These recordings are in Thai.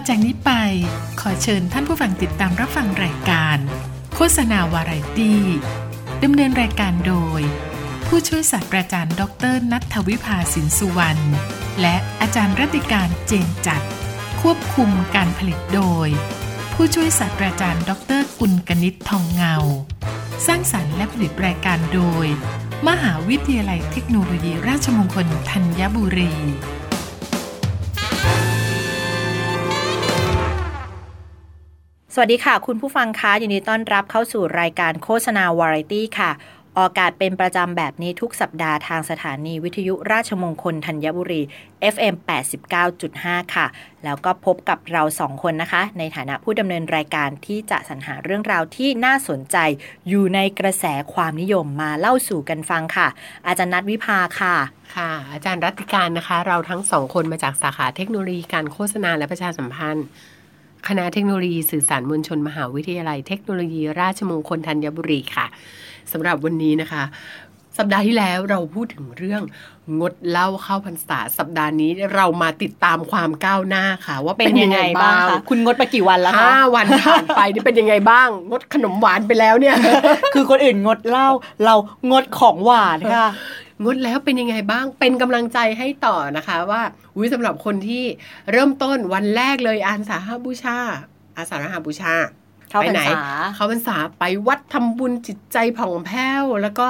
ต่อจากนี้ไป ขอเชิญท่านผู้ฟังติดตามรับฟังรายการ โฆษณาวาไรตี้ดำเนินรายการโดย ผู้ช่วยศาสตราจารย์ ดรนัทวิภาสินสุวรรณและอาจารย์รัติการเจนจัด ควบคุมการผลิตโดย ผู้ช่วยศาสตราจารย์ ดรกุลกนิษฐ์ทองเงา สร้างสรรค์และผลิตรายการโดย มหาวิทยาลัยเทคโนโลยีราชมงคลธัญบุรี สวัสดีค่ะ คุณผู้ฟังคะยินดีต้อนรับเข้าสู่รายการโฆษณาวาไรตี้ค่ะ ออกอากาศเป็นประจำแบบนี้ทุกสัปดาห์ทางสถานีวิทยุราชมงคลธัญบุรี FM 89.5 ค่ะ แล้วก็พบกับเราสองคนนะคะ ในฐานะผู้ดำเนินรายการที่จะสรรหาเรื่องราวที่น่าสนใจ อยู่ในกระแสความนิยมมาเล่าสู่กันฟังค่ะ อาจารย์นัทวิภาค่ะ ค่ะ อาจารย์รัติการนะคะ เราทั้งสองคนมาจากสาขาเทคโนโลยีการโฆษณาและประชาสัมพันธ์ คณะเทคโนโลยีสื่อสารมวลชนมหาวิทยาลัยเทคโนโลยีราชมงคลธัญบุรีค่ะสำหรับวันนี้นะคะ สัปดาห์ที่แล้วเราพูดถึงเรื่องงดเหล้าเข้าพรรษาสัปดาห์นี้เรามาติดตามความก้าวหน้าค่ะ ว่าเป็นยังไงบ้างคุณงดไปกี่วันแล้วคะห้าวันผ่านไปนี่เป็นยังไงบ้าง งดขนมหวานไปแล้วเนี่ย คือคนอื่นงดเหล้าเรางดของหวานค่ะ งดแล้วเป็นยังไงบ้างเป็นกำลังใจให้ต่อนะคะว่าอุ้ยสำหรับคนที่เริ่มต้นวันแรกเลยอาสาหบูชา อาสาฬหบูชาเข้าไปพรรไหนษาเขาพรรษาไปวัดทำบุญจิตใจผ่องแผ้ว แล้วก็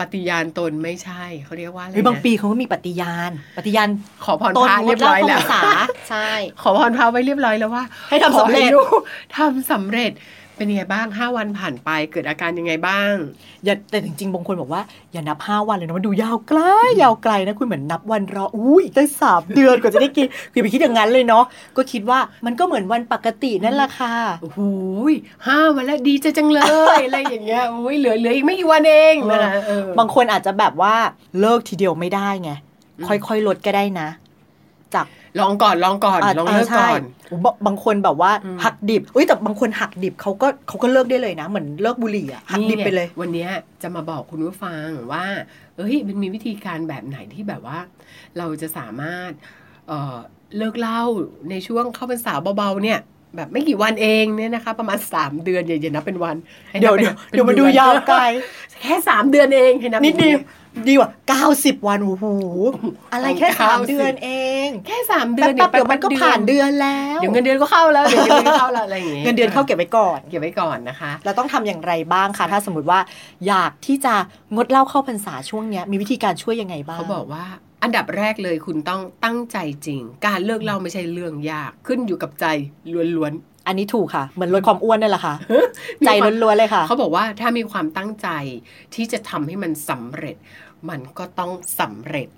ปฏิญาณตนไม่ใช่ เขาเรียกว่าอะไรหรือบางนะปีเขาก็มีปฏิญาณ ปฏิญาณขอพรตนพระงเรีดยบเหล้าร้อยเข้าพแล้รวรษาใช่ ขอพรพระไว้เรียบร้อยแล้วว่า ให้ทำสำเร็จขอให้ลูกทำสำเร็จ เป็นยังไงบ้างห้าวันผ่านไปเกิดอาการยังไงบ้าง อย่าแต่จริงๆบางคนบอกว่าอย่านับห้าวันเลยนะมันดูยาวไกลยาวไกลนะคุณเหมือนนับวันรออุ้ยอีกตั้งสามเดือนกว่าจะได้กินคือไปคิดอย่างนั้นเลยเนาะก็คิดว่ามันก็เหมือนวันปกตินั่นแหละค่ะโอ้โหยห้าวันแล้วดีใจจังเลยอะไรอย่างเงี้ยโอ้ยเหลือเหลืออีกไม่กี่วันเองนะคะเออบางคนอาจจะแบบว่าเลิกทีเดียวไม่ได้ไงอืมค่อยๆลดก็ได้นะ จาก ลองก่อนลองก่อนะลองเลิกใช่ก่อนโอ้บางบางคนแบบว่าอืมหักดิบอุ้ยแต่บางคนหักดิบเขาก็เขาก็เลิกได้เลยนะ เหมือนเลิกบุหรี่อะหักดิบไปเลยนี่งวันเนี้ยจะมาบอกคุณผู้ฟังว่า เอ้ยมันมีวิธีการแบบไหนที่แบบว่า เราจะสามารถเอ่อเลิกเหล่าในช่วงเข้าพรรษาเบาๆเนี่ยแบบไม่กี่วันเองเนี่ยนะคะ ประมาณ 3 เดือนอย่าอย่านับเป็นวันให้นัเดี๋ยวบป็นเดี๋ยวเดี๋ยวมาดูยาวไกลแค่ 3 เดือนเองให้นับนิดเดียวอ ดีกว่า 90 วันโอ้โหอะไรแค่สาม90เดือนเอง แค่สามเดือนแป๊บๆเดี๋ยวมันก็ผ่านเดือนแล้ว เดี๋ยวเงินเดือนก็เข้าแล้วเดี๋ยวเงินเดือนก็เข้าแล้วอะไรอย่างเงี้ยเงินเดือนเข้าเก็บไว้ก่อน เก็บไว้ก่อนนะคะ เราต้องทำอย่างไรบ้างคะถ้าสมมติว่าอยากที่จะงดเหล้าเข้าพรรษาช่วงเนี้ยมีวิธีการช่วยยังไงบ้างเขาบอกว่าอันดับแรกเลยคุณต้องตั้งใจจริง การเลิกเหล้าไม่ใช่เรื่องยากขึ้นอยู่กับใจล้วนอันนี้ถูกค่ะ เหมือนลดความอ้วนนั่นแหละค่ะๆใจล้วนๆเลยค่ะ เขาบอกว่าถ้ามีความตั้งใจที่จะทำให้มันสำเร็จ มันก็ต้องสำเร็จ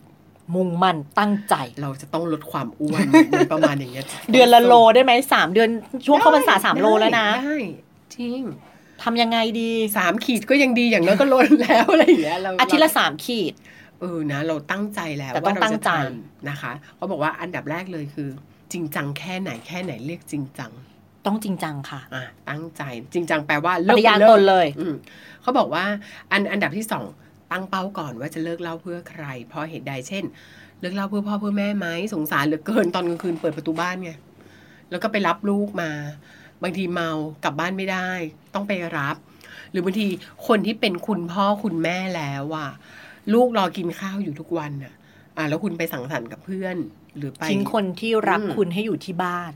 มุ่งมั่นตั้งใจ เราจะต้องลดความอ้วนประมาณอย่างเงี้ย เดือนละโลได้ไหมสามเดือนช่วงเข้าพรรษาสามโลแล้วนะได้จริงทำยังไงดีสามขีดก็ยังดีอย่างน้อยก็ลดแล้วอะไรอย่างเงี้ยเราอาทิตย์ละสามขีดเออนะ เราตั้งใจแล้วแต่ต้องว่าเราตั้งจะใจทำนะคะเขาบอกว่าอันดับแรกเลยคือ จริงจังแค่ไหนแค่ไหนเรียกจริงจัง ต้องจริงจังค่ะอะตั้งใจจริงจังแปลว่าปเลิกฏิญาณลิกตนเลยอืมเขาบอกว่าอันอันดับที่สอง ตั้งเป้าก่อนว่าจะเลิกเหล่าเพื่อใคร เพราะเหตุใดเช่น เลิกเหล่าเพื่อพ่อเพื่อแม่ไหมสงสารเหลือเกินตอนกลางคืนเปิดประตูบ้านไงแล้วก็ไปรับลูกมา บางทีเมากลับบ้านไม่ได้ ต้องไปรับ หรือบางทีคนที่เป็นคุณพ่อคุณแม่แล้วอะลูกรอกินข้าวอยู่ทุกวันอะอะแล้วคุณไปสังสรรค์กับเพื่อน หรือไปทิ้งคนที่รักอืมคุณให้อยู่ที่บ้าน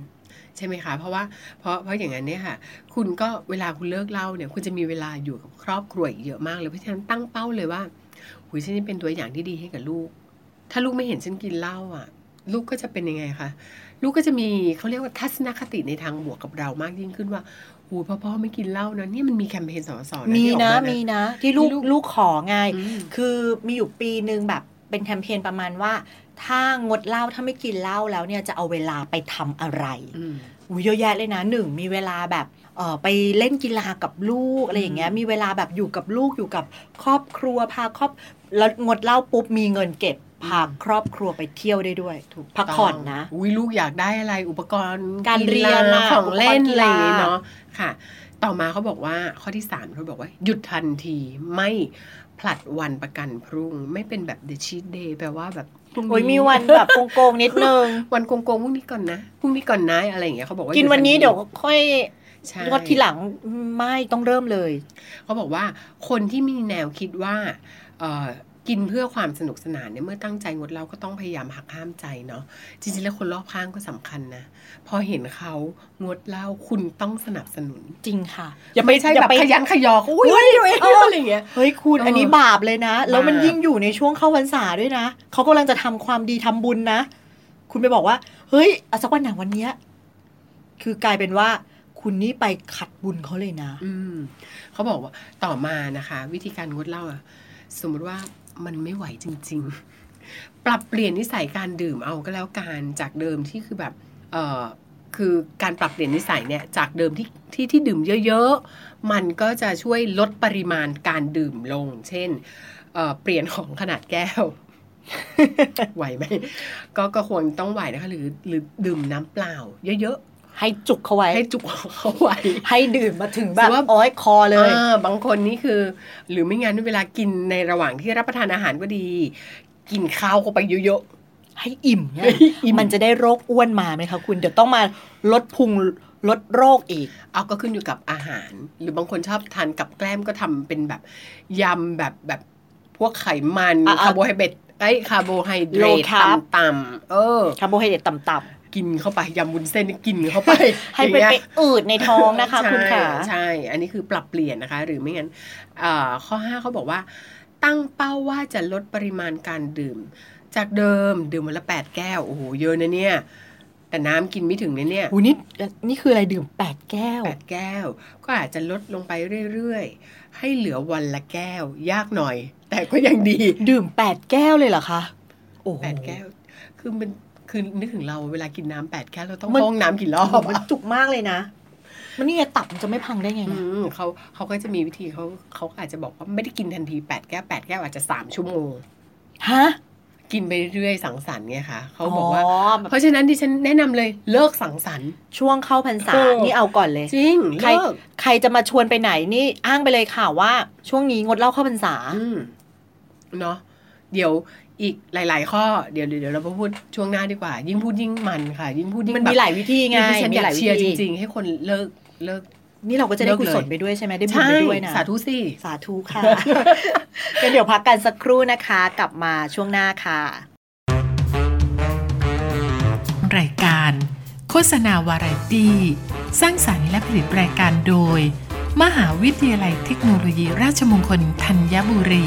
ใช่ไหมคะ เพราะว่าเพราะเพราะอย่างนั้นเนี่ยค่ะ คุณก็เวลาคุณเลิกเหล่าเนี่ย คุณจะมีเวลาอยู่กับครอบครัวอีกเยอะมากเลยเพราะฉะนั้นตั้งเป้าเลยว่าหุยฉันจะเป็นตัวอย่างที่ดีให้กับลูก ถ้าลูกไม่เห็นฉันกินเหล้าอะ ลูกก็จะเป็นยังไงคะลูกก็จะมีเขาเรียกว่าทัศนคติในทางบวกกับเรามากยิ่งขึ้นว่าหูพ่อพ่อไม่กินเหล้านะเนี่ยมันมีแคมเปญสอนสอนมีที่ออกนะามีนะที่ลูกที่ลูกลูกขอไงอืมคือมีอยู่ปีหนึ่งแบบเป็นแคมเปญประมาณว่า ถ้างดเหล้าถ้าไม่กินเหล้าแล้วเนี่ยจะเอาเวลาไปทำอะไรอืมอุ้ยเยอะแยะเลยนะหนึ่งมีเวลาแบบเออไปเล่นกีฬากับลูกอะไรอย่างเงี้ยอืมมีเวลาแบบอยู่กับลูกอยู่กับครอบครัวพาครอบแล้วงดเหล้าปุ๊บมีเงินเก็บพาครอบครัวไปเที่ยวได้ด้วยถูกพักผ่อนนะอุ้ยลูกอยากได้อะไรอุปกรณ์การเรียนฬน่ะของเล่นอุปกรณ์กีอะไรฬาอย่างงี้เนาะค่ะ ต่อมาเขาบอกว่าข้อที่สามเขาบอกว่า หยุดทันทีไม่ผลัดวันประกันพรุ่ง ไม่เป็นแบบ the cheat day แปลว่าแบบ พรุ่งโอ้ยมีวันแบบโกงๆนิดนึง วันโกงๆพรุ่งนี้ก่อนนะพรุ่งนี้ก่อนนะอะไรอย่างเงี้ยเขาบอกว่ากินหยุวันนี้ทัทีเดี๋ยวค่อยใช่งดทีหลังไม่ต้องเริ่มเลย เขาบอกว่าคนที่มีแนวคิดว่าเอ่อ กินเพื่อความสนุกสนานเนี่ยเมื่อตั้งใจงดเหล้าก็ต้องพยายามหักห้ามใจเนาะจริงๆแล้วคนรอบข้างก็สำคัญนะ พอเห็นเขางดเหล้าคุณต้องสนับสนุนจริงค่ะไม่ใช่อย่าแบบไปขยันขยอเขาอุ้ยเฮ้ยเฮ้ยเอออะไรอย่างเงี้ยเฮ้ยคุณเอออัอันนี้บาปเลยนะ แล้วมันบาปยิ่งอยู่ในช่วงเข้าพรรษาด้วยนะเขากำลังจะทำความดีทำบุญนะ คุณไปบอกว่า เฮ้ยเอาสักวันหนังวันเนี้ยคือกลายเป็นว่าคุณนี่ไปขัดบุญเขาเลยนะ อืมเขาบอกว่าต่อมานะคะ วิธีการงดเหล้าอะสมมติว่า มันไม่ไหวจริง ๆ ปรับเปลี่ยนนิสัยการดื่มเอาก็แล้วกันจากเดิมที่คือแบบเออคือการปรับเปลี่ยนนิสัยเนี่ยจากเดิมที่ที่ที่ดื่มเยอะๆ มันก็จะช่วยลดปริมาณการดื่มลง เช่นเเปลี่ยนของขนาดแก้ว ไหวไหมก็ก็ควรต้องไหวนะคะ หรือหรือดื่มน้ำเปล่า เยอะๆ ให้จุกเขาไว้ๆให้จุกเขาไว้ ให้ดื่มมาถึงแบบถือว่าโอ้ยคอเลยอ่าบางคนนี่คือ หรือไม่งั้นเวลากินในระหว่างที่รับประทานอาหารก็ดี กินข้าวเข้าไปเยอะให้อิ่มเนี่ยให้อิ่มมันจะได้โรคอ้วนมาไหมคะคุณเดี๋ยวต้องมาลดพุงลดโรคอีกๆเอาก็ขึ้นอยู่กับอาหาร หรือบางคนชอบทานกับแกล้มก็ทำเป็นแบบยำแบบแบบพวกไขมันอะอะคาร์โบไฮเดรตไอ้คาร์โบไฮเดร Low ต carb ต่ำๆเออคาร์โบไฮเดรตต่ำ กินเข้าไปยำวุ้นเส้นนี่กินเข้าไปๆให้เป็นอย่างไปเงี้ยอืดในท้องนะคะใช่คุณค่ะใช่ อันนี้คือปรับเปลี่ยนนะคะ หรือไม่งั้นเอ่อข้อ 5 เขาบอกว่า ตั้งเป้าว่าจะลดปริมาณการดื่ม จากเดิมดื่มวันละ 8 แก้วโอ้โหเยอะนะเนี่ยแต่น้ำกินไม่ถึงนะเนี่ยหูนี่นี่คืออะไรดื่มแปดแก้วแปดแก้ว ก็อาจจะลดลงไปเรื่อยๆ ให้เหลือวันละแก้ว ยากหน่อย แต่ก็ยังดี ดื่มแปดแก้วเลยเหรอคะ โอ้โหแปดแก้ว คือมัน คือนึกถึงเราเวลากินน้ำแปดแก้วเราต้องมันเข้าห้องน้ำกี่รอบมันอะจุกมากเลยนะ มันนี่ไงตับมันจะไม่พังได้ไงอืนะมเขาเขาก็จะมีวิธีเขาเขาอาจจะบอกว่าไม่ได้กินทันทีแปดแก้วแปดแก้วอาจจะสามชั่วโมง ฮะกินไปเรื่อยๆสังสรรค์ไงคะเขาบอกว่า แบบเพราะฉะนั้นดิฉันแนะนำเลยเลิกสังสรรค์ ช่วงเข้าพรรษาเออ นี่เอาก่อนเลย จริงใคร เลิกใครจะมาชวนไปไหนนี่อ้างไปเลยค่ะว่า ช่วงนี้งดเหล้าเข้าพรรษา อืมเนาะ เดี๋ยวอีกหลาย ๆ ข้อเดี๋ยวเดี๋ยวเรามาพูดช่วงหน้าดีกว่า ยิ่งพูดยิ่งมันค่ะ ยิ่งพูดยิ่งมันมีแบบหลายวิธีไงดิฉันมีอยาหกลายวิเชียร์จธีริง ๆ ให้คนเลิกเลิกนี่เราก็จะได้เลิกกุเลยศลไปด้วยใช่ไหมได้บุญใช่ไปด้วยนะ สาธุสิ สาธุค่ะงั้นเดี๋ยวพักกันสักครู่นะคะ กลับมาช่วงหน้าค่ะ รายการ โฆษณาวาไรตี้ สร้างสรรค์และผลิตรายการโดย มหาวิทยาลัยเทคโนโลยีราชมงคลธัญบุรี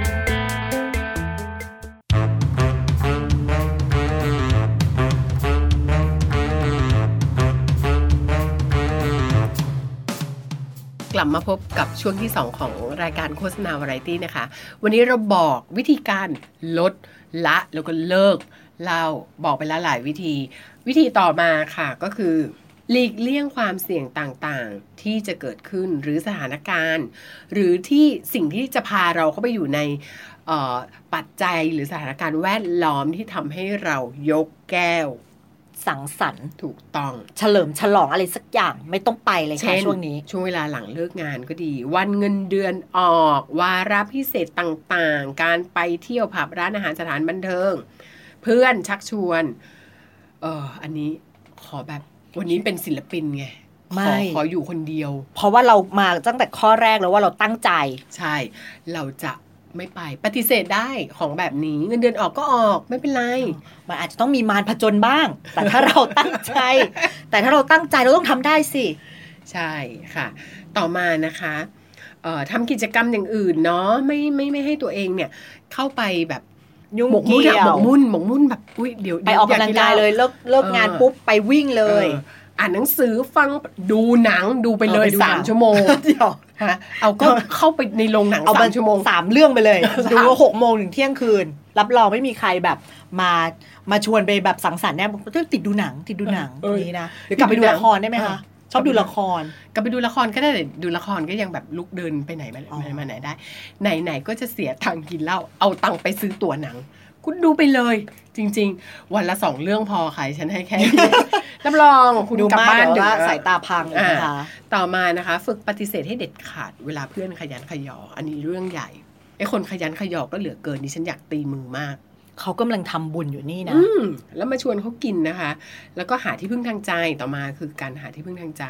1991 กลับมาพบกับช่วงที่ 2 ของรายการโฆษณาวาไรตี้นะคะ วันนี้เราบอกวิธีการลดละแล้วก็เลิกเหล้าบอกไปแล้วหลายวิธี วิธีต่อมาค่ะก็คือหลีกเลี่ยงความเสี่ยงต่างๆ ที่จะเกิดขึ้นหรือสถานการณ์ หรือที่สิ่งที่จะพาเราเข้าไปอยู่ในปัจจัยหรือสถานการณ์แวดล้อมที่ทำให้เรายกแก้ว สังสรรค์ถูกต้องเฉลิมฉลองอะไรสักอย่างไม่ต้องไปเลยค่ะเช่นช่วงนี้ ช่วงเวลาหลังเลิกงานก็ดี วันเงินเดือนออก วาระพิเศษต่างๆ การไปเที่ยวผับร้านอาหารสถานบันเทิง เพื่อนชักชวน เอออันนี้ขอแบบวันนี้เป็นศิลปินไงไม่ ขอขออยู่คนเดียว เพราะว่าเรามาตั้งแต่ข้อแรกแล้วว่าเราตั้งใจ ใช่ เราจะ ไม่ไปปฏิเสธได้ของแบบนี้เงินเดือนออกก็ออกไม่เป็นไรมันอาจจะต้องมีมารผจญบ้าง แต่ถ้าเราตั้งใจ แต่ถ้าเราตั้งใจเราต้องทำได้สิ ใช่ค่ะ ต่อมานะคะเอ่อทำกิจกรรมอย่างอื่นเนาะไม่ไม่ไม่ให้ตัวเองเนี่ย เข้าไปแบบยุ่งหมกมุ่นเกี่อะยวหมกมุ่นหมกมุ่นแบบอุ้ยเดี๋ยวไปออกกำลังกายเลยเลิกเลิกงานปุ๊บไปวิ่งเลยอออ่านหนังสือฟังดูหนังดูไปเลยเออไปดูหนังสามชั่วโมงเดี๋ยว ฮะเอาก็เข้าไปในโรงหนังเอาสาไปมชั่วโมงสามเรื่องไปเลยสามดูว่าหกโมงถึงเที่ยงคืน รับรองไม่มีใครแบบมามาชวนไปแบบสังสรรค์แน่ต้องติดดูหนังติดดูหนังเออนี้นะหรือกลับไปดูละครได้ไหมเอคะอชอบดูละครกลับไปดูละครก็ได้แต่ดูละครก็ยังแบบลุกเดินไปไหนมาอ๋อไหนมาไหนได้ ไหนไหนก็จะเสียตังค์กินเหล้าเอาตังค์ไปซื้อตั๋วหนัง คุณดูไปเลย จริง ๆ วันละสองเรื่องพอค่ะฉันให้แค่นี้รับรองคุณดูกลับมากบ้านเดี๋ยวดึว่ากสายตาพังนะคะ ต่อมานะคะ ฝึกปฏิเสธให้เด็ดขาดเวลาเพื่อนขยันขยอ อันนี้เรื่องใหญ่ไอ้คนขยันขยอก็เหลือเกินดิฉันอยากตีมือมาก เขากำลังทำบุญอยู่นี่นะอืมแล้วมาชวนเขากินนะคะ แล้วก็หาที่พึ่งทางใจต่อมาคือการหาที่พึ่งทางใจ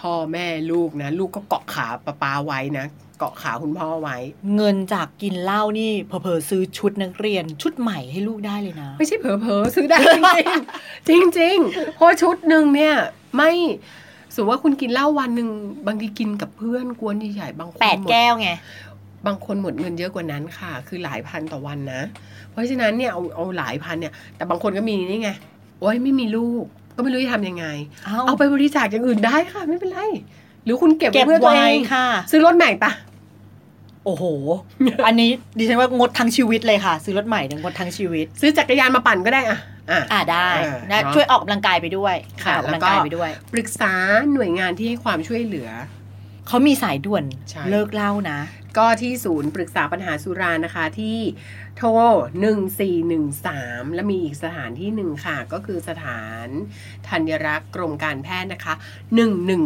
พ่อแม่ลูกนะ ลูกก็เกาะขาป้าป้าไว้นะเกาะขาคุณพ่อไว้ เงินจากกินเหล้านี่เผลอๆซื้อชุดนักเรียนชุดใหม่ให้ลูกได้เลยนะ ไม่ใช่เผลอๆซื้อได้จริงๆจริงๆเพราะชุดหนึ่งเนี่ยไม่สมมติว่าคุณกินเหล้าวันหนึ่งบางทีกินกับเพื่อนกวนใหญ่ๆบางคนแปดหมดแก้วไง บางคนหมดเงินเยอะกว่านั้นค่ะ คือหลายพันต่อวันนะ เพราะฉะนั้นเนี่ยเอาเอาหลายพันเนี่ย แต่บางคนก็มีนี่ไง โอ้ยไม่มีลูก ก็ไม่รู้จะทำยังไง เอาเอาไปบริจาคอย่างอื่นได้ค่ะ ไม่เป็นไร หรือคุณเก็บเก็บไว้เพื่อตัวไว้เองค่ะ ซื้อรถใหม่ปะโอ้โห อันนี้ดิฉันว่างดทั้งชีวิตเลยค่ะ ซื้อรถใหม่เนี่ยงดทั้งชีวิต ซื้อจักรยานมาปั่นก็ได้อะอะอ่าได้เออนะเนอะช่วยออกกำลังกายไปด้วยค่ะออกกำลังแล้วก็กายไปด้วย ปรึกษาหน่วยงานที่ให้ความช่วยเหลือ เขามีสายด่วนใช่เลิกเหล้านะ ก็ที่ศูนย์ปรึกษาปัญหาสุรานะคะที่โทร 1413 และมีอีกสถานที่หนึ่งค่ะ ก็คือสถานธัญรักษ์กรมการแพทย์นะคะ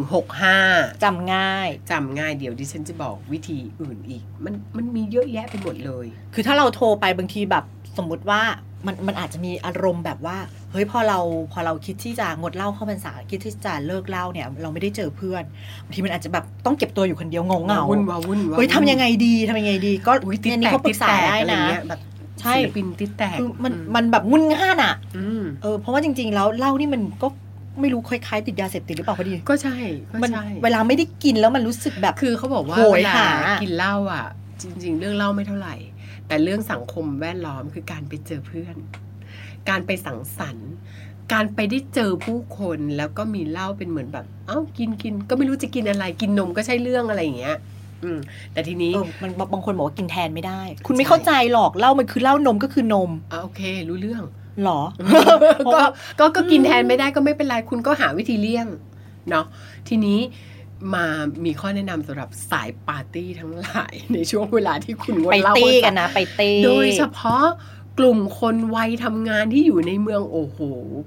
1165 จำง่ายจำง่ายเดี๋ยวดิฉันจะบอกวิธีอื่นอีก มันมันมีเยอะแยะไปหมดเลย คือถ้าเราโทรไปบางทีแบบสมมุติว่า มันมันอาจจะมีอารมณ์แบบว่าเฮ้ยพอเราพอเราคิดที่จะงดเหล้าเข้าพรรษาคิดที่จะเลิกเหล้าเนี่ย เราไม่ได้เจอเพื่อนบางทีมันอาจจะแบบต้องเก็บตัวอยู่คนเดียวเงาเงาๆวุ่นวาวุ่นวาเฮ้ยทำยังไงดีทำยังไงดี ก็อุ้ยติดเนี่ยแตนี่กเขาปติรึดกษาแตกได้อะไรนะเงี้ยแบบใช่ศิลปินติดแตกคือมันอืมันแบบงุนง่านอะอืมเออเพราะว่าจริง ๆ แล้วเหล้านี่มันก็ไม่รู้คล้ายๆติดยาเสพติดหรือเปล่าพอดี ก็ใช่ก็มันใช่เวลาไม่ได้กินแล้วมันรู้สึกแบบคือเขาบอกว่าโหยเวลาหากินเหล้าอะ จริง ๆ เรื่องเหล้าไม่เท่าไหร่ แต่เรื่องสังคมแวดล้อมคือการไปเจอเพื่อน การไปสังสรรค์ การไปได้เจอผู้คนแล้วก็มีเหล้าเป็นเหมือนแบบ เอ้ากินกินก็ไม่รู้จะกินอะไรกินนมก็ใช่เรื่องอะไรอย่างเงี้ยอืมแต่ทีนี้เออมันบางคนบอกว่ากินแทนไม่ได้ คุณใช่ไม่เข้าใจหรอกเหล้ามันคือเหล้านมก็คือนมอะโอเค รู้เรื่องหรอเพราะก็ว่าก็ก็กินแทนไม่ได้ก็ไม่เป็นไรคุณก็หาวิธีเลี่ยงเนาะทีนี้ มามีข้อแนะนำสำหรับสายปาร์ตี้ทั้งหลาย ในช่วงเวลาที่คุณงดไปเหล้าตี้กันนะ ไปตี้โดยเฉพาะกลุ่มคนวัยทำงานที่อยู่ในเมืองโอ้โห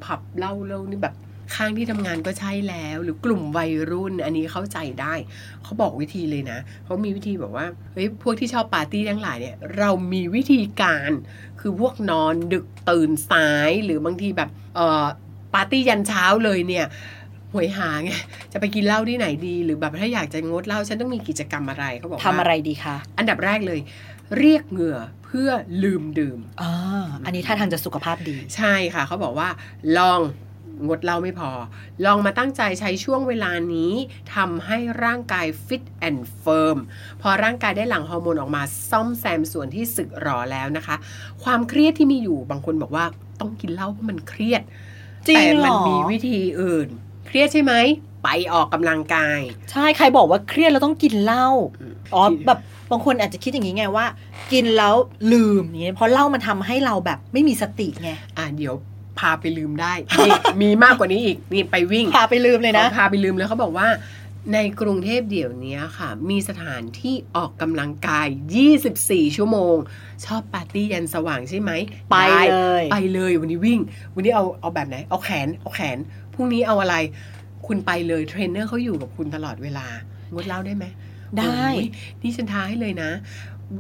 ผับเหล้าเล่านี่แบบข้างที่ทำงานก็ใช่แล้ว หรือกลุ่มวัยรุ่นอันนี้เข้าใจได้ เขาบอกวิธีเลยนะเขามีวิธีบอกว่าเฮ้ยพวกที่ชอบปาร์ตี้ทั้งหลายเนี่ยเรามีวิธีการ คือพวกนอนดึกตื่นสายหรือบางทีแบบเอ่อปาร์ตี้ยันเช้าเลยเนี่ย โหยหาไงจะไปกินเหล้าที่ไหนดี หรือแบบถ้าอยากจะงดเหล้าฉันต้องมีกิจกรรมอะไรเขาบอกว่าทำอะไรดีคะอันดับแรกเลย เรียกเหงื่อเพื่อลืมดื่มอ่าอันนี้ท่าทางจะสุขภาพดี ใช่ค่ะ เขาบอกว่าลองงดเหล้าไม่พอ ลองมาตั้งใจใช้ช่วงเวลานี้ทำให้ร่างกาย fit and firm พอร่างกายได้หลั่งฮอร์โมนออกมาซ่อมแซมส่วนที่สึกหรอแล้วนะคะ ความเครียดที่มีอยู่บางคนบอกว่าต้องกินเหล้าเพราะมันเครียดจริงแต่เหรมัอมีวิธีอื่นเค รียดใช่ไหมไปออกกำลังกาย ใช่ใครบอกว่าเครียดแล้วต้องกินเหล้าอืมอ๋อแบบบางคนอาจจะคิดอย่างนี้ไงว่า กินแล้วลืมอย่างเงี้ยเพราะเหล้ามันทำให้เราแบบไม่มีสติไงอ่าเดี๋ยวพาไปลืมได้นี่มีมากกว่านี้อีกนี่ไปวิ่งพาไปลืมเลยนะขาพาไปลืมเลยเขาบอกว่า ในกรุงเทพเดี๋ยวนี้ค่ะ มีสถานที่ออกกำลังกาย 24 ชั่วโมง ชอบปาร์ตี้ยันสว่างใช่ไหม ไปด้เลย ไปเลยวันนี้วิ่ง วันนี้เอาเอาแบบไหน เอาแขน เอาแขน พรุ่งนี้เอาอะไร คุณไปเลยเทรนเนอร์เขาอยู่กับคุณตลอดเวลางดเหล้าได้ไหมได้โอ้ยนี่ฉันท้าให้เลยนะ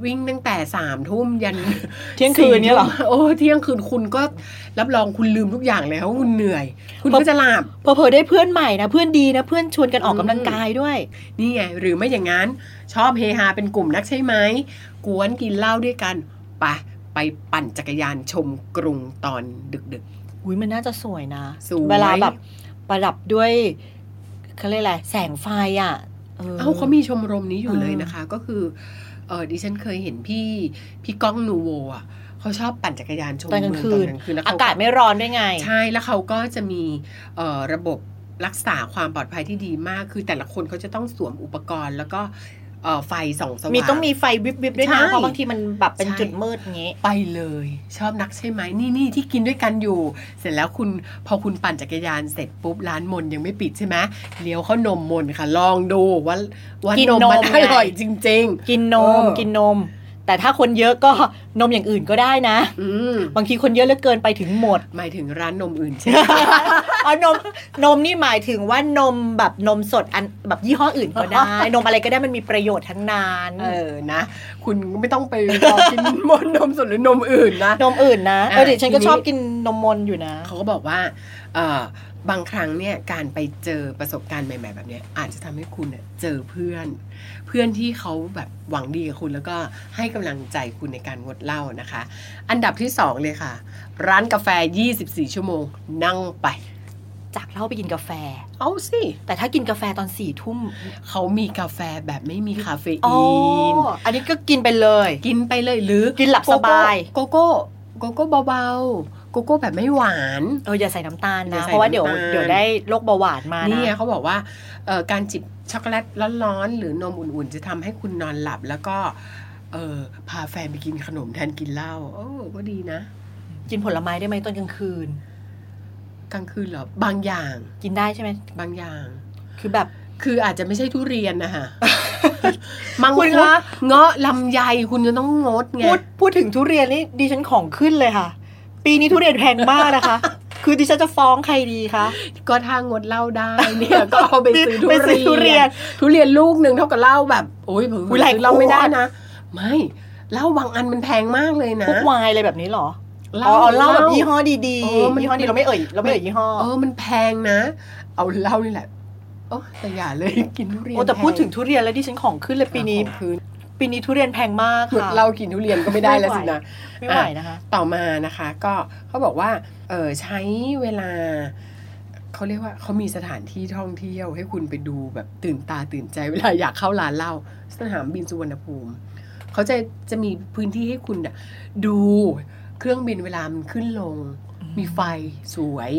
วิ่งตั้งแต่สามทุ่มยันเที่ยงคืนเนี่ยเหรอสี่ทุ่มโอ้เที่ยงคืนคุณก็รับรองคุณลืมทุกอย่างแล้วคุณเหนื่อย คุณก็จะหลับเผลอๆได้เพื่อนใหม่นะเพื่อนดีนะเพื่อนชวนกันออกกำลังกายด้วย นี่ไงหรือไม่อย่างนั้น ชอบเฮฮาเป็นกลุ่มนักใช่ไหมกวนกินเหล้าด้วยกันไปไปปั่นจักรยานชมกรุงตอนดึกอุ้ยมันน่าจะสวยนะสวยเวลาแบบประดับด้วยเขาเรียกอะไรแสงไฟอะเออๆเอ้าเขามีชมรมนี้อยู่เออเลยนะคะ ก็คือ เออดิฉันเคยเห็นพี่พี่ก้องนูโวอะเขาชอบปั่นจักรยานชมตอนกลางเมืคืตนอนกลางคืนแล้วเขอากาศไม่ร้อนด้วยไง ใช่แล้วเขาก็จะมีเอ่อระบบรักษาความปลอดภัยที่ดีมาก คือแต่ละคนเขาจะต้องสวมอุปกรณ์แล้วก็เอ่อ ไฟส่องสว่างมีต้องมีไฟวิบวิบๆด้วยใช่นะเพราะบางทีมันแบบเป็นใช่จุดมืดอย่างงี้ ไปเลย ชอบนักใช่ไหมนี่นี่ที่กินด้วยกันอยู่ เสร็จแล้วคุณพอคุณปั่นจักรยานเสร็จปุ๊บร้านมนยังไม่ปิดใช่ไหมเลี้ยวเข้านมมนค่ะ ลองดูว่าว่ากินนมนมมันไงอร่อยจริงกินนมเออกินนม แต่ถ้าคนเยอะก็นมอย่างอื่นก็ได้นะๆอืมบางทีคนเยอะเหลือเกินไปถึงหมด หมายถึงร้านนมอื่นใช่ไหมอ๋อนมนมนี่หมายถึงว่านมแบบนมสดอันแบบยี่ห้ออื่นก็ได้ นมอะไรก็ได้มันมีประโยชน์ทั้งนั้นเออนะ คุณไม่ต้องไปรอกินมนนมสดหรือนมอื่นนะนมอื่นนะเอออะเดี๋ยวฉันก็ทีนี้ชอบกินนมมนอยู่นะเขาก็บอกว่าเอ่อ บางครั้งเนี่ยการไปเจอประสบการณ์ใหม่ ๆ แบบเนี้ยอาจจะทำให้คุณเนี่ยเจอเพื่อน เพื่อนที่เขาแบบหวังดีกับคุณแล้วก็ให้กำลังใจคุณในการงดเหล้านะคะ อันดับที่สองเลยค่ะ ร้านกาแฟ 24 ชั่วโมง นั่งไป จากเหล้าไปกินกาแฟ เอาสิ แต่ถ้ากินกาแฟตอนสี่ทุ่มเขามีกาแฟแบบไม่มีคาเฟอีนอ๋ออันนี้ก็กินไปเลย กินไปเลยหรือกินหลับสบายโกโก้โกโก้เบาๆ โกโก้แบบไม่หวานเอออย่าใส่น้ำตาลอย่านะใส่เพราะว่าเดี๋ยวน้ำตาลเดี๋ยวได้โรคเบาหวานมานี่ไงนะเขาบอกว่าเอ่อการจิบช็อกโกแลตร้อนๆหรือนมอุ่นๆ จะทำให้คุณนอนหลับแล้วก็เออพาแฟนไปกินขนมแทนกินเหล้าโอ้ก็ดีนะ กินผลไม้ได้ไหมตอนกลางคืน กลางคืนเหรอบางอย่าง กินได้ใช่ไหมบางอย่าง คือแบบคืออาจจะไม่ใช่ทุเรียนนะคะมังคุคุณดคะเงาะลำไยคุณจะต้องงดไงพูดพูดถึงทุเรียนนี่ดิฉันของขึ้นเลยค่ะ ปีนี้ทุเรียนแพงมากนะคะ คือดิฉันจะฟ้องใครดีคะ ก็ถ้างดเหล้าได้เนี่ยก็เอาไปซื้อทุไปซื้อทุเรีเรียยนนทุเรียนลูกหนึ่งเท่ากับเหล้าแบบโอ้ยผมอุ๊ยหลายซื้อเหล้าไม่ได้ขวดนะ ไม่เหล้าบางอันมันแพงมากเลยนะพวกไวน์อะไรแบบนี้เหรออ๋อเหล้าแบบยี่ห้อดีเออมันๆยี่ห้อดีเราไม่เอ่ยเราไม่เอ่ยยี่ห้อเออมันแพงนะ เอาเหล้านี่แหละโอ้แต่อย่าเลยกินทุเรียนโอ้แต่พพูดถึงทุเรียนแล้วดิฉันของขึ้นเลยปีนี้ของคืน ปีนี้ทุเรียนแพงมากหมดค่ะเหล้ากินทุเรียนก็ไม่ได้แล้วสินะไม่ไหวนะคะต่อมานะคะ ก็เขาบอกว่าเออใช้เวลาเขาเรียกว่าเขามีสถานที่ท่องเที่ยวให้คุณไปดูแบบตื่นตาตื่นใจเวลาอยากเข้าร้านเหล้าสนามบินสุวรรณภูมิเขาจะจะมีพื้นที่ให้คุณน่ะดูเครื่องบินเวลามันขึ้นลง มีไฟสวย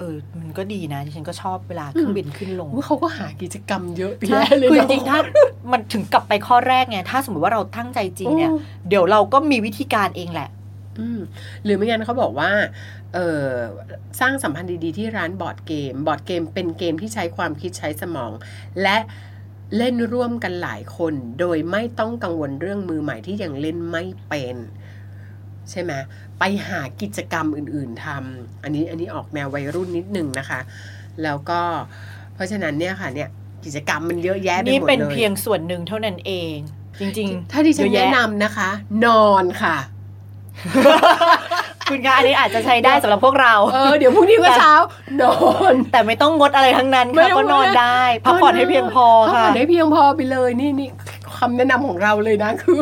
เออ มันก็ดีนะดิฉันก็ชอบเวลาเครื่องบินขึ้นลงอุ๊ยเขาก็หากิจกรรมเยอะใช่แยะเลยคือจเนะริงๆถ้ามันถึงกลับไปข้อแรกไงถ้าสมมติว่าเราตั้งใจจริงเนี่ยโอ้เดี๋ยวเราก็มีวิธีการเองแหละอืมหรือไม่งั้นเขาบอกว่าเออสร้างสัมพันธ์ดี ๆ ที่ร้านบอร์ดเกม บอร์ดเกมเป็นเกมที่ใช้ความคิดใช้สมอง และเล่นร่วมกันหลายคน โดยไม่ต้องกังวลเรื่องมือใหม่ที่ยังเล่นไม่เป็น ใช่ไหมไปหากิจกรรมอื่น ๆทำอันนี้อันนี้ออกแนววัยรุ่นนิดนึงนะคะ แล้วก็เพราะฉะนั้นเนี่ยค่ะเนี่ยกิจกรรมมันเยอะแยะไปหมดเลยนี่เป็นเพียงส่วนหนึ่งเท่านั้นเอง จริง ๆ ถ้าที่ฉันเยอะแนะแยะนำนะคะ นอนค่ะคุณคะอันนี้อาจจะใช้ได้สำหรับพวกเรา เออเดี๋ยวพรุ่งนี้ก็เช้านอน แต่ไม่ต้องงดอะไรทั้งนั้นไม่ค่ะต้องก็นอนได้พักผ่อนให้เพียงพอพักค่ะผ่อนให้เพียงพอไปเลยนี่นี่ คำแนะนำของเราเลยนะคือ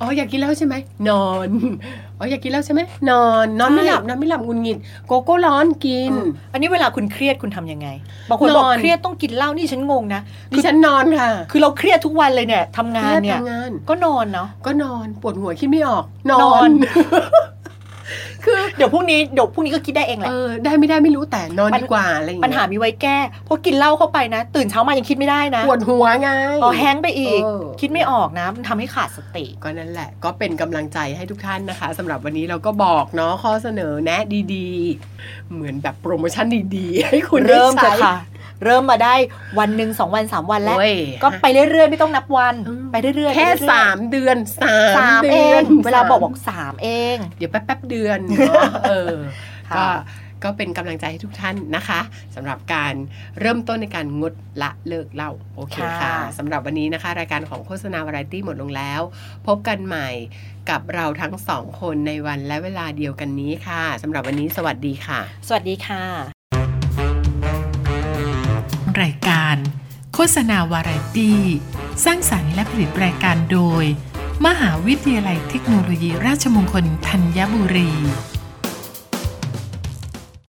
อ๋ออยากกินแล้วใช่ไหมนอนอ๋ออยากกินแล้วใช่ไหมนอน นอนไม่หลับนอนไม่หลับงุนงิดโกโก้ร้อนกิน อันนี้เวลาคุณเครียดคุณทำยังไงบางคนบอกนอนเครียดต้องกินเหล้านี่ฉันงงนะดิฉันนอนค่ะ คือเราเครียดทุกวันเลยเนี่ยทำงานเนี่ยทำงานก็นอนเนาะก็นอนปวดหัวคิดไม่ออกนนออนน คือเดี๋ยวพรุ่งนี้เดี๋ยวพรุ่งนี้ก็คิดได้เองแหเอละอได้ไม่ได้ไม่รู้แต่นอนดีกว่าอะไรอย่างปัญเงี้ยหามีไว้แก้เพราะกินเหล้าเข้าไปนะ ตื่นเช้ามายังคิดไม่ได้นะปวดหัวไงพอแห้งก์ไปอีกเออคิดไม่ออกนะมันทำให้ขาดสติก็นั่นแหละ ก็เป็นกำลังใจให้ทุกท่านนะคะสำหรับวันนี้เราก็บอกเนาะข้อเสนอแนะดีๆ เหมือนแบบโปรโมชั่นดีๆ ให้คุณได้เริ่มใช้จะค่ะ เริ่มมาได้วันหนึ่งสองวันสามวันแล้วโอ้ยก็ไปเรื่อยๆ ไม่ต้องนับวันอืมไปเรื่อยๆ แค่ไปเรื่อยๆสามเดือนสามสามเดืเออนงเวลาบอกสมบอกสามเอง เดี๋ยวแป๊บๆเดือนเนาะเออค่ะก็ก็เป็นกำลังใจให้ทุกท่านนะคะสำหรับการเริ่มต้นในการงดละเลิกเหล่า โอเคค่ะสำหรับวันนี้นะคะ รายการของโฆษณาวาไรตี้หมดลงแล้ว พบกันใหม่กับเราทั้งสองคนในวันและเวลาเดียวกันนี้ค่ะสำหรับวันนี้สวัสดีค่ะ สวัสดีค่ะ รายการ โฆษณาวาไรตี้ สร้างสรรค์และผลิตรายการโดย มหาวิทยาลัยเทคโนโลยีราชมงคลธัญบุรี